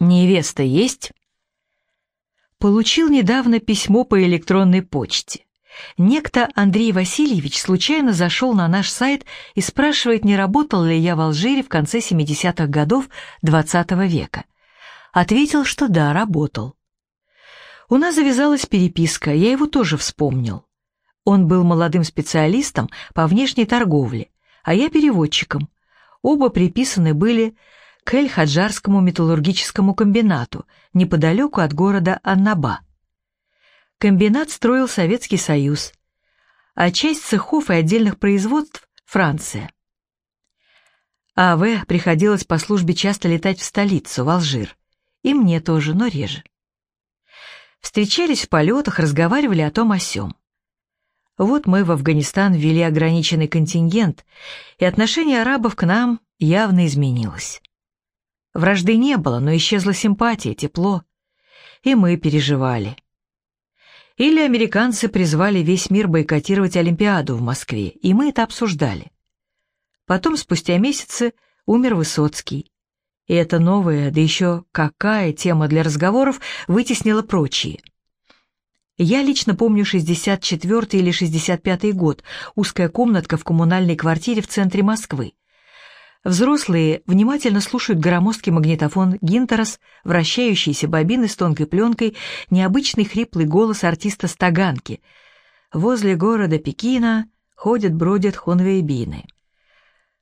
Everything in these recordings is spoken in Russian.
Невеста есть? Получил недавно письмо по электронной почте. Некто Андрей Васильевич случайно зашел на наш сайт и спрашивает, не работал ли я в Алжире в конце 70-х годов XX -го века. Ответил, что да, работал. У нас завязалась переписка, я его тоже вспомнил. Он был молодым специалистом по внешней торговле, а я переводчиком. Оба приписаны были к Эль-Хаджарскому металлургическому комбинату, неподалеку от города Аннаба. Комбинат строил Советский Союз, а часть цехов и отдельных производств – Франция. А.В. приходилось по службе часто летать в столицу, в Алжир. И мне тоже, но реже. Встречались в полетах, разговаривали о том о сём. Вот мы в Афганистан ввели ограниченный контингент, и отношение арабов к нам явно изменилось. Вражды не было, но исчезла симпатия, тепло. И мы переживали. Или американцы призвали весь мир бойкотировать Олимпиаду в Москве, и мы это обсуждали. Потом, спустя месяцы, умер Высоцкий. И эта новая, да еще какая тема для разговоров, вытеснила прочие. Я лично помню 64 или 65 год, узкая комнатка в коммунальной квартире в центре Москвы. Взрослые внимательно слушают громоздкий магнитофон Гинтерас, вращающиеся бобины с тонкой пленкой, необычный хриплый голос артиста Стаганки. Возле города Пекина ходят-бродят хунвейбины.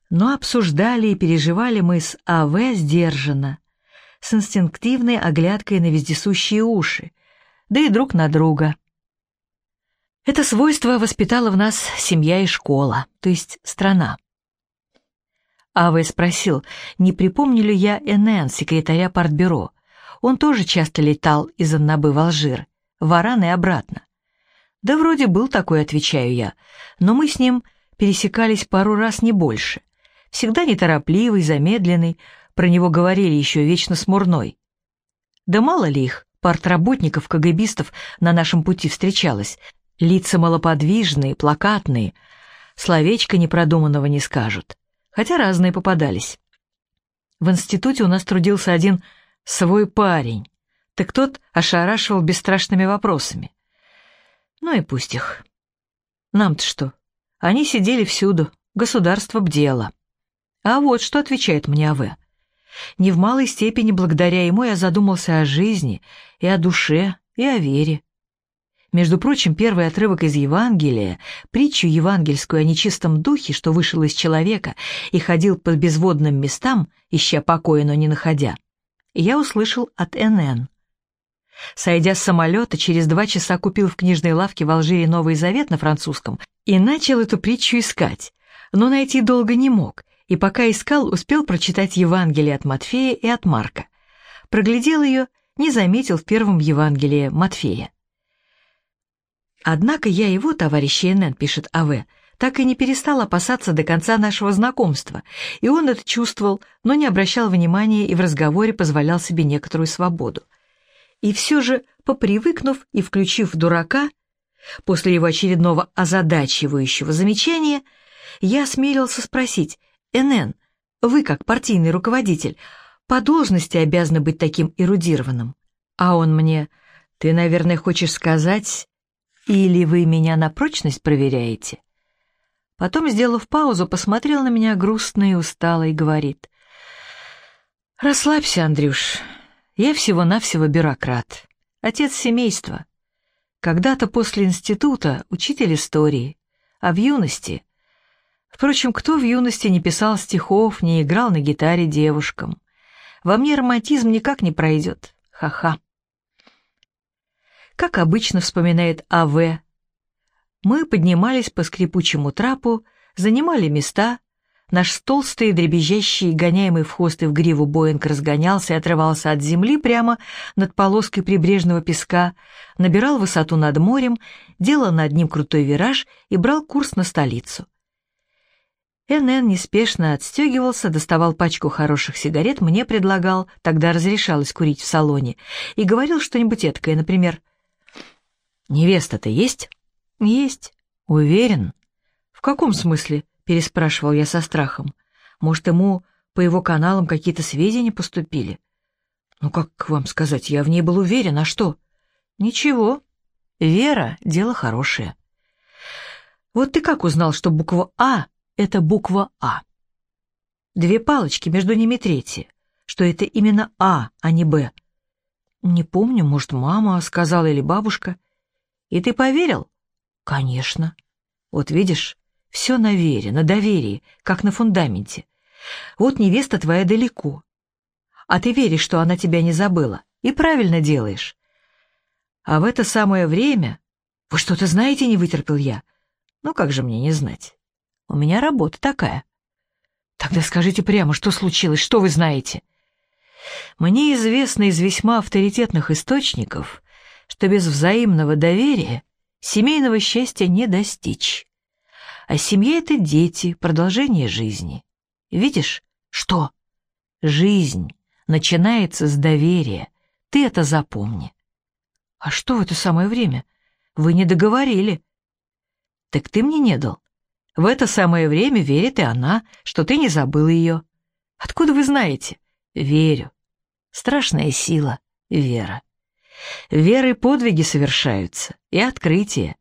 Но обсуждали и переживали мы с А.В. сдержанно, с инстинктивной оглядкой на вездесущие уши, да и друг на друга. Это свойство воспитала в нас семья и школа, то есть страна. Аве спросил, не припомню ли я НН, секретаря партбюро. Он тоже часто летал из Аннабы в Алжир, в Аран и обратно. Да вроде был такой, отвечаю я, но мы с ним пересекались пару раз не больше. Всегда неторопливый, замедленный, про него говорили еще вечно смурной. Да мало ли их, партработников, КГБистов на нашем пути встречалось. Лица малоподвижные, плакатные, словечко непродуманного не скажут хотя разные попадались. В институте у нас трудился один свой парень, так тот ошарашивал бесстрашными вопросами. Ну и пусть их. Нам-то что? Они сидели всюду, государство бдело. А вот что отвечает мне АВ. Не в малой степени благодаря ему я задумался о жизни и о душе, и о вере. Между прочим, первый отрывок из Евангелия, притчу евангельскую о нечистом духе, что вышел из человека и ходил по безводным местам, ища покоя, но не находя, я услышал от НН. Сойдя с самолета, через два часа купил в книжной лавке в Алжире Новый Завет на французском и начал эту притчу искать, но найти долго не мог, и пока искал, успел прочитать Евангелие от Матфея и от Марка. Проглядел ее, не заметил в первом Евангелии Матфея. Однако я его, товарищ НН, пишет А.В., так и не перестал опасаться до конца нашего знакомства, и он это чувствовал, но не обращал внимания и в разговоре позволял себе некоторую свободу. И все же, попривыкнув и включив дурака, после его очередного озадачивающего замечания, я осмелился спросить, «НН, вы, как партийный руководитель, по должности обязаны быть таким эрудированным?» А он мне, «Ты, наверное, хочешь сказать, или вы меня на прочность проверяете?» Потом, сделав паузу, посмотрел на меня грустно и устало и говорит. «Расслабься, Андрюш, я всего-навсего бюрократ, отец семейства. Когда-то после института учитель истории, а в юности... Впрочем, кто в юности не писал стихов, не играл на гитаре девушкам? Во мне романтизм никак не пройдет. Ха-ха как обычно вспоминает А.В. Мы поднимались по скрипучему трапу, занимали места, наш толстый, дребезжащий, гоняемый в хвост и в гриву Боинг разгонялся и отрывался от земли прямо над полоской прибрежного песка, набирал высоту над морем, делал над ним крутой вираж и брал курс на столицу. НН неспешно отстегивался, доставал пачку хороших сигарет, мне предлагал, тогда разрешалось курить в салоне, и говорил что-нибудь эткое, например, «Невеста-то есть?» «Есть. Уверен?» «В каком смысле?» — переспрашивал я со страхом. «Может, ему по его каналам какие-то сведения поступили?» Ну, как вам сказать, я в ней был уверен, а что? Ничего. Вера — дело хорошее. Вот ты как узнал, что буква «А» — это буква «А»? Две палочки, между ними третья, что это именно «А», а не «Б». Не помню, может, мама сказала или бабушка. И ты поверил? Конечно. Вот видишь, все на вере, на доверии, как на фундаменте. Вот невеста твоя далеко. А ты веришь, что она тебя не забыла, и правильно делаешь. А в это самое время... Вы что-то знаете, не вытерпел я. Ну как же мне не знать? У меня работа такая. Тогда скажите прямо, что случилось, что вы знаете? Мне известно из весьма авторитетных источников, что без взаимного доверия семейного счастья не достичь. А семья — это дети, продолжение жизни. Видишь? Что? Жизнь начинается с доверия. Ты это запомни. А что в это самое время? Вы не договорили. Так ты мне не дал. В это самое время верит и она, что ты не забыл ее. Откуда вы знаете? Верю. Страшная сила — вера. Веры подвиги совершаются и открытия.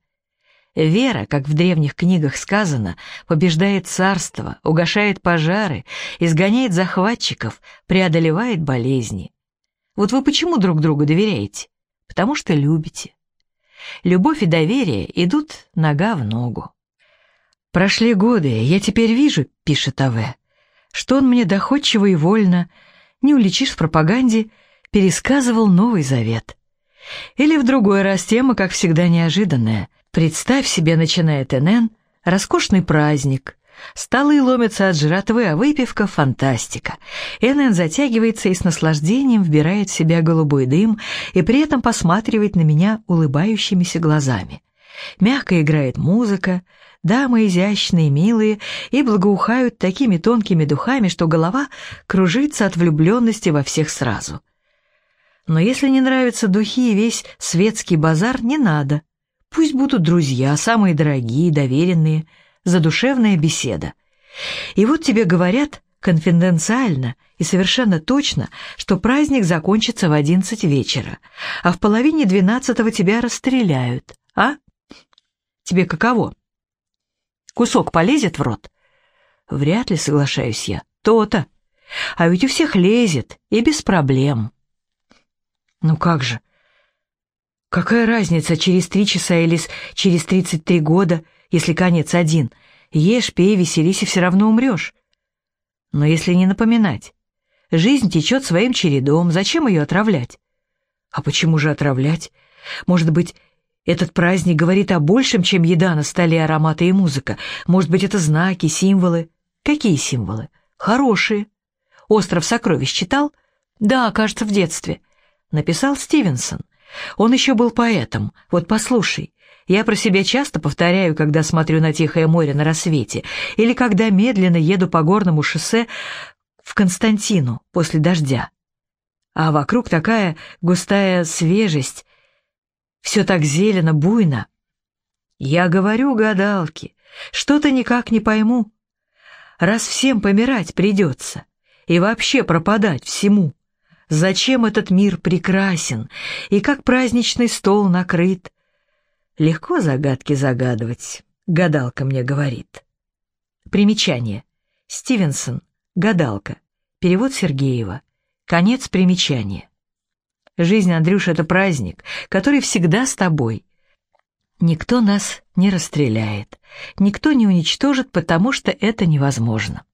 Вера, как в древних книгах сказано, побеждает царство, угошает пожары, изгоняет захватчиков, преодолевает болезни. Вот вы почему друг другу доверяете? Потому что любите. Любовь и доверие идут нога в ногу. «Прошли годы, я теперь вижу», — пишет А.В., «что он мне доходчиво и вольно, не уличишь в пропаганде, пересказывал Новый Завет». Или в другой раз тема, как всегда, неожиданная. Представь себе, начинает НН, роскошный праздник. Столы ломятся от жратвы, а выпивка — фантастика. НН затягивается и с наслаждением вбирает в себя голубой дым и при этом посматривает на меня улыбающимися глазами. Мягко играет музыка, дамы изящные, милые и благоухают такими тонкими духами, что голова кружится от влюбленности во всех сразу. Но если не нравятся духи и весь светский базар, не надо. Пусть будут друзья, самые дорогие, доверенные, задушевная беседа. И вот тебе говорят конфиденциально и совершенно точно, что праздник закончится в одиннадцать вечера, а в половине двенадцатого тебя расстреляют, а? Тебе каково? Кусок полезет в рот? Вряд ли, соглашаюсь я. То-то. А ведь у всех лезет, и без проблем. Ну как же? Какая разница, через три часа или через тридцать три года, если конец один? Ешь, пей, веселись, и все равно умрешь. Но если не напоминать, жизнь течет своим чередом, зачем ее отравлять? А почему же отравлять? Может быть, этот праздник говорит о большем, чем еда на столе, ароматы и музыка. Может быть, это знаки, символы. Какие символы? Хорошие. «Остров сокровищ» читал? Да, кажется, в детстве. Написал Стивенсон. Он еще был поэтом. Вот послушай. Я про себя часто повторяю, когда смотрю на Тихое море на рассвете, или когда медленно еду по горному шоссе в Константину после дождя. А вокруг такая густая свежесть, все так зелено, буйно. Я говорю гадалке, что-то никак не пойму. Раз всем помирать придется, и вообще пропадать всему, зачем этот мир прекрасен, и как праздничный стол накрыт? Легко загадки загадывать, гадалка мне говорит. Примечание. Стивенсон, гадалка. Перевод Сергеева. Конец примечания. Жизнь, Андрюша, это праздник, который всегда с тобой. Никто нас не расстреляет, никто не уничтожит, потому что это невозможно.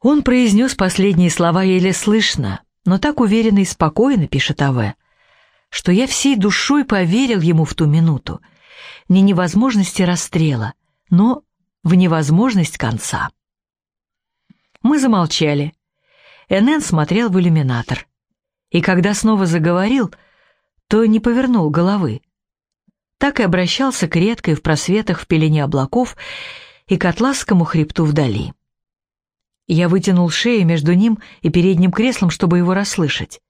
Он произнес последние слова еле слышно, но так уверенно и спокойно, пишет А.В., что я всей душой поверил ему в ту минуту. Не невозможности расстрела, но в невозможность конца. Мы замолчали. НН смотрел в иллюминатор и когда снова заговорил, то не повернул головы. Так и обращался к редкой в просветах в пелене облаков и к атласскому хребту вдали. Я вытянул шею между ним и передним креслом, чтобы его расслышать.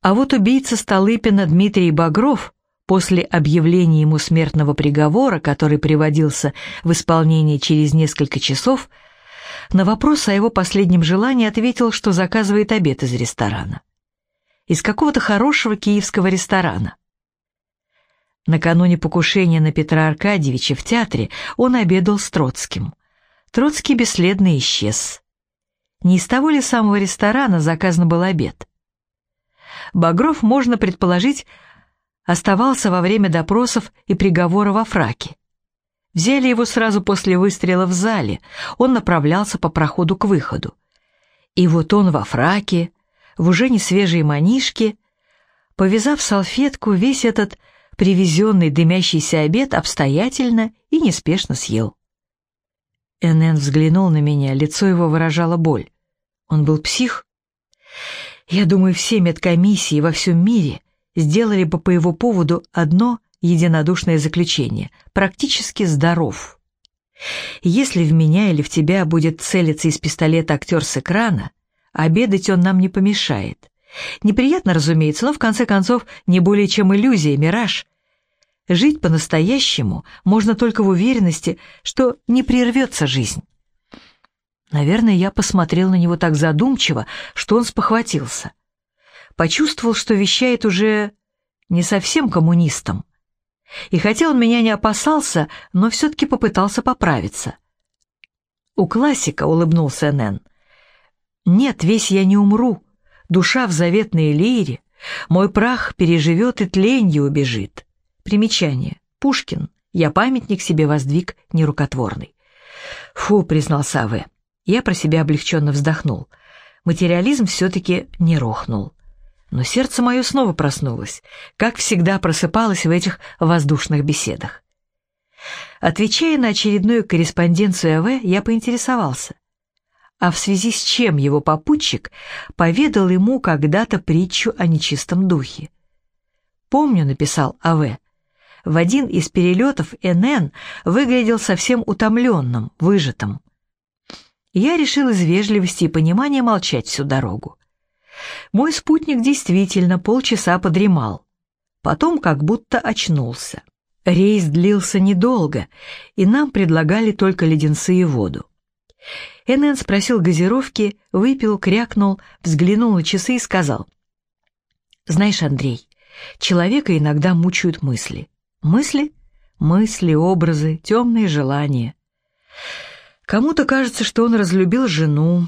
А вот убийца Столыпина Дмитрий Багров после объявления ему смертного приговора, который приводился в исполнение через несколько часов, На вопрос о его последнем желании ответил, что заказывает обед из ресторана. Из какого-то хорошего киевского ресторана. Накануне покушения на Петра Аркадьевича в театре он обедал с Троцким. Троцкий бесследно исчез. Не из того ли самого ресторана заказан был обед? Багров, можно предположить, оставался во время допросов и приговора во фраке. Взяли его сразу после выстрела в зале, он направлялся по проходу к выходу. И вот он во фраке, в уже не свежей манишке, повязав салфетку, весь этот привезенный дымящийся обед обстоятельно и неспешно съел. Энн взглянул на меня, лицо его выражало боль. Он был псих? Я думаю, все медкомиссии во всем мире сделали бы по его поводу одно единодушное заключение – практически здоров. Если в меня или в тебя будет целиться из пистолета актер с экрана, обедать он нам не помешает. Неприятно, разумеется, но в конце концов не более чем иллюзия, мираж. Жить по-настоящему можно только в уверенности, что не прервется жизнь. Наверное, я посмотрел на него так задумчиво, что он спохватился. Почувствовал, что вещает уже не совсем коммунистом. И хотя он меня не опасался, но все-таки попытался поправиться. «У классика», — улыбнулся Нэн. «Нет, весь я не умру. Душа в заветной лире. Мой прах переживет и тленью убежит». Примечание. Пушкин. Я памятник себе воздвиг нерукотворный. «Фу», — признал Саве. Я про себя облегченно вздохнул. Материализм все-таки не рухнул. Но сердце мое снова проснулось, как всегда просыпалось в этих воздушных беседах. Отвечая на очередную корреспонденцию АВ, я поинтересовался, а в связи с чем его попутчик поведал ему когда-то притчу о нечистом духе. «Помню», — написал АВ, — в один из перелетов НН выглядел совсем утомленным, выжатым я решил из вежливости и понимания молчать всю дорогу. Мой спутник действительно полчаса подремал. Потом как будто очнулся. Рейс длился недолго, и нам предлагали только леденцы и воду. Энн спросил газировки, выпил, крякнул, взглянул на часы и сказал. «Знаешь, Андрей, человека иногда мучают мысли. Мысли? Мысли, образы, темные желания. Кому-то кажется, что он разлюбил жену,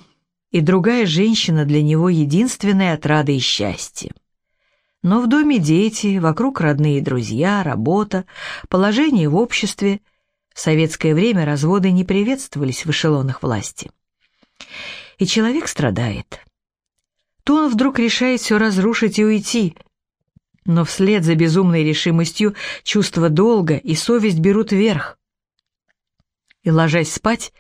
и другая женщина для него единственная отрада и счастье. Но в доме дети, вокруг родные друзья, работа, положение в обществе. В советское время разводы не приветствовались в эшелонах власти. И человек страдает. То он вдруг решает все разрушить и уйти, но вслед за безумной решимостью чувство долга и совесть берут верх. И, ложась спать,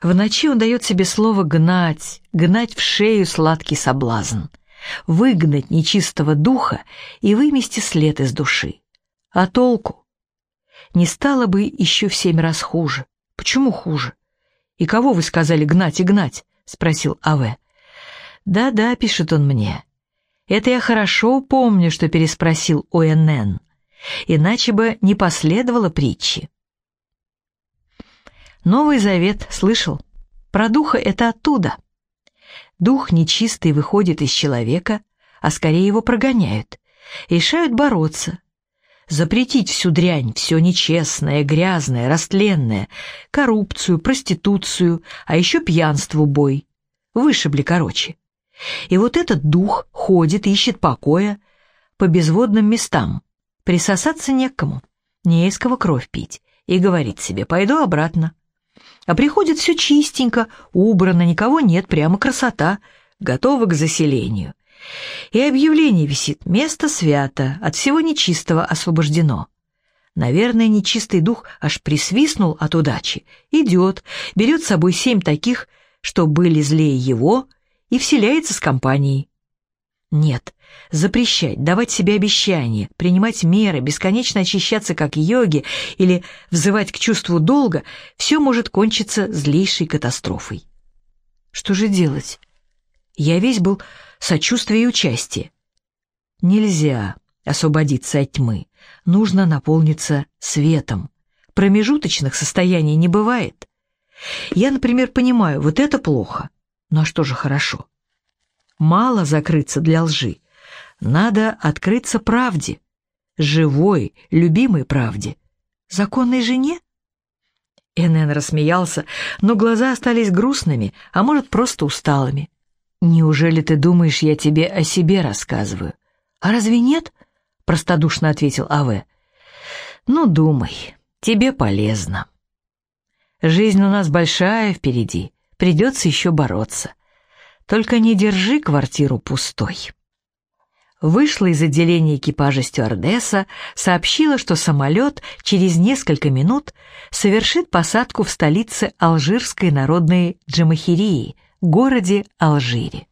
в ночи он дает себе слово «гнать», гнать в шею сладкий соблазн, выгнать нечистого духа и вымести след из души. А толку? Не стало бы еще в семь раз хуже. Почему хуже? И кого вы сказали гнать и гнать? Спросил А.В. Да-да, пишет он мне. Это я хорошо помню, что переспросил ОНН. Иначе бы не последовало притчи. Новый Завет, слышал? Про духа это оттуда. Дух нечистый выходит из человека, а скорее его прогоняют. Решают бороться. Запретить всю дрянь, все нечестное, грязное, растленное, коррупцию, проституцию, а еще пьянство, бой. Вышибли короче. И вот этот дух ходит, ищет покоя по безводным местам. Присосаться некому, не из кого кровь пить. И говорит себе, пойду обратно. А приходит все чистенько, убрано, никого нет, прямо красота, готова к заселению. И объявление висит «Место свято, от всего нечистого освобождено». Наверное, нечистый дух аж присвистнул от удачи. Идет, берет с собой семь таких, что были злее его, и вселяется с компанией. Нет, запрещать, давать себе обещания, принимать меры, бесконечно очищаться как йоги или взывать к чувству долга – все может кончиться злейшей катастрофой. Что же делать? Я весь был сочувствие и участие. Нельзя освободиться от тьмы, нужно наполниться светом. Промежуточных состояний не бывает. Я, например, понимаю, вот это плохо. Ну а что же хорошо? Мало закрыться для лжи. Надо открыться правде. Живой, любимой правде. Законной жене? Энн рассмеялся, но глаза остались грустными, а может, просто усталыми. «Неужели ты думаешь, я тебе о себе рассказываю?» «А разве нет?» — простодушно ответил А.В. «Ну, думай, тебе полезно. Жизнь у нас большая впереди, придется еще бороться. Только не держи квартиру пустой». Вышла из отделения экипажа стюардесса, сообщила, что самолет через несколько минут совершит посадку в столице Алжирской народной Джамахирии, городе Алжире.